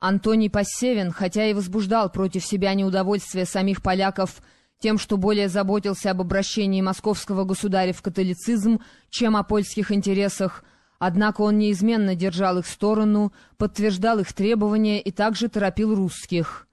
Антоний Посевин, хотя и возбуждал против себя неудовольствие самих поляков тем, что более заботился об обращении московского государя в католицизм, чем о польских интересах, однако он неизменно держал их сторону, подтверждал их требования и также торопил русских.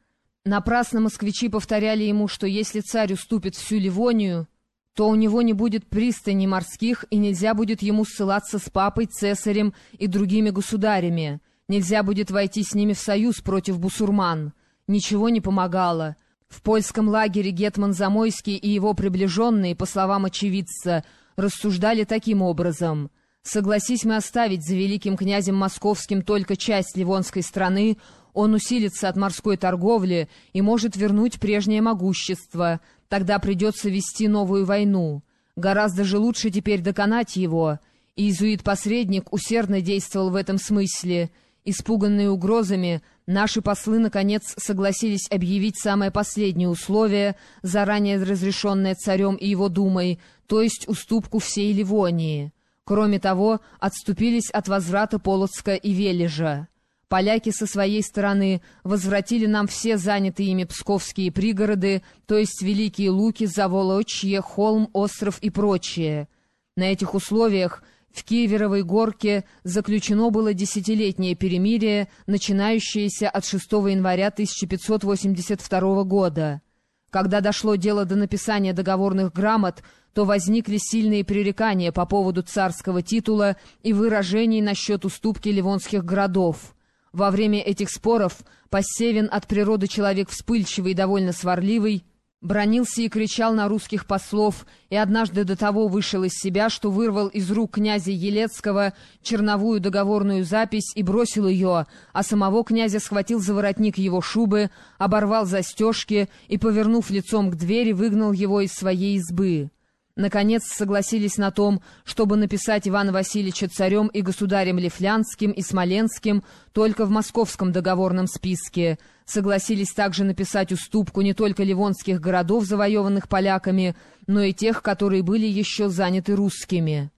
Напрасно москвичи повторяли ему, что если царь уступит всю Ливонию, то у него не будет пристани морских и нельзя будет ему ссылаться с папой, цесарем и другими государями. Нельзя будет войти с ними в союз против бусурман. Ничего не помогало. В польском лагере Гетман Замойский и его приближенные, по словам очевидца, рассуждали таким образом. «Согласись мы оставить за великим князем московским только часть Ливонской страны, он усилится от морской торговли и может вернуть прежнее могущество. Тогда придется вести новую войну. Гораздо же лучше теперь доконать его». Иезуит-посредник усердно действовал в этом смысле — Испуганные угрозами, наши послы, наконец, согласились объявить самое последнее условие, заранее разрешенное царем и его думой, то есть уступку всей Ливонии. Кроме того, отступились от возврата Полоцка и Вележа. Поляки со своей стороны возвратили нам все занятые ими псковские пригороды, то есть Великие Луки, Заволочье, Холм, Остров и прочее. На этих условиях в Киеверовой горке заключено было десятилетнее перемирие, начинающееся от 6 января 1582 года. Когда дошло дело до написания договорных грамот, то возникли сильные пререкания по поводу царского титула и выражений насчет уступки ливонских городов. Во время этих споров Пассевин от природы человек вспыльчивый и довольно сварливый, Бронился и кричал на русских послов, и однажды до того вышел из себя, что вырвал из рук князя Елецкого черновую договорную запись и бросил ее, а самого князя схватил за воротник его шубы, оборвал застежки и, повернув лицом к двери, выгнал его из своей избы. Наконец согласились на том, чтобы написать Ивана Васильевича царем и государем Лифлянским и Смоленским только в московском договорном списке. Согласились также написать уступку не только ливонских городов, завоеванных поляками, но и тех, которые были еще заняты русскими.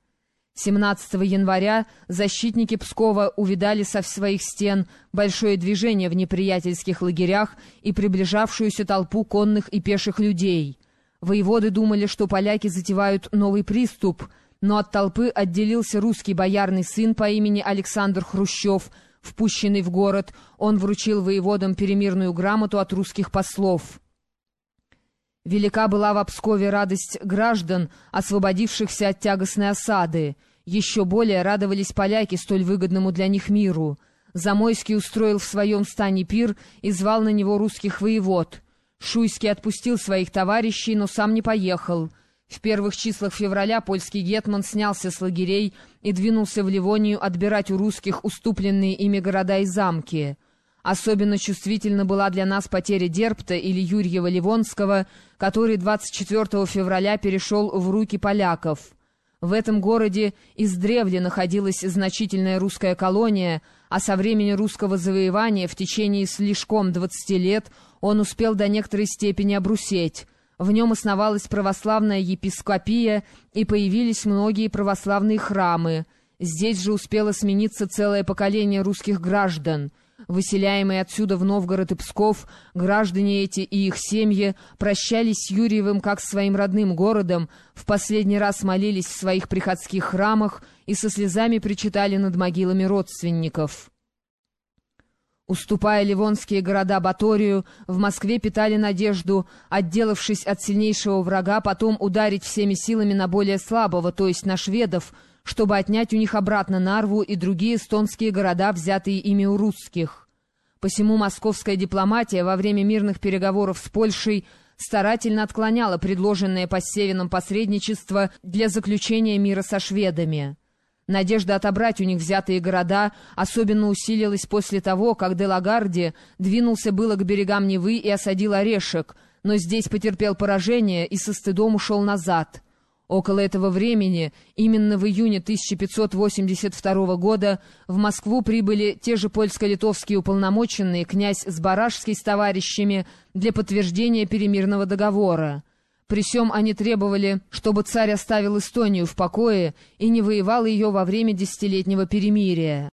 17 января защитники Пскова увидали со своих стен большое движение в неприятельских лагерях и приближавшуюся толпу конных и пеших людей — Воеводы думали, что поляки затевают новый приступ, но от толпы отделился русский боярный сын по имени Александр Хрущев, впущенный в город. Он вручил воеводам перемирную грамоту от русских послов. Велика была в Пскове радость граждан, освободившихся от тягостной осады. Еще более радовались поляки столь выгодному для них миру. Замойский устроил в своем стане пир и звал на него русских воевод — Шуйский отпустил своих товарищей, но сам не поехал. В первых числах февраля польский гетман снялся с лагерей и двинулся в Ливонию отбирать у русских уступленные ими города и замки. Особенно чувствительна была для нас потеря Дерпта или Юрьева-Ливонского, который 24 февраля перешел в руки поляков. В этом городе издревле находилась значительная русская колония, а со времени русского завоевания в течение слишком 20 лет он успел до некоторой степени обрусеть. В нем основалась православная епископия и появились многие православные храмы. Здесь же успело смениться целое поколение русских граждан — Выселяемые отсюда в Новгород и Псков, граждане эти и их семьи прощались с Юрьевым как с своим родным городом, в последний раз молились в своих приходских храмах и со слезами причитали над могилами родственников. Уступая ливонские города Баторию, в Москве питали надежду, отделавшись от сильнейшего врага, потом ударить всеми силами на более слабого, то есть на шведов, чтобы отнять у них обратно Нарву и другие эстонские города, взятые ими у русских. Посему московская дипломатия во время мирных переговоров с Польшей старательно отклоняла предложенное по Севинам посредничество для заключения мира со шведами. Надежда отобрать у них взятые города особенно усилилась после того, как Делагарди двинулся было к берегам Невы и осадил Орешек, но здесь потерпел поражение и со стыдом ушел назад — Около этого времени, именно в июне 1582 года, в Москву прибыли те же польско-литовские уполномоченные князь Сбаражский с товарищами для подтверждения перемирного договора. При всем они требовали, чтобы царь оставил Эстонию в покое и не воевал ее во время десятилетнего перемирия.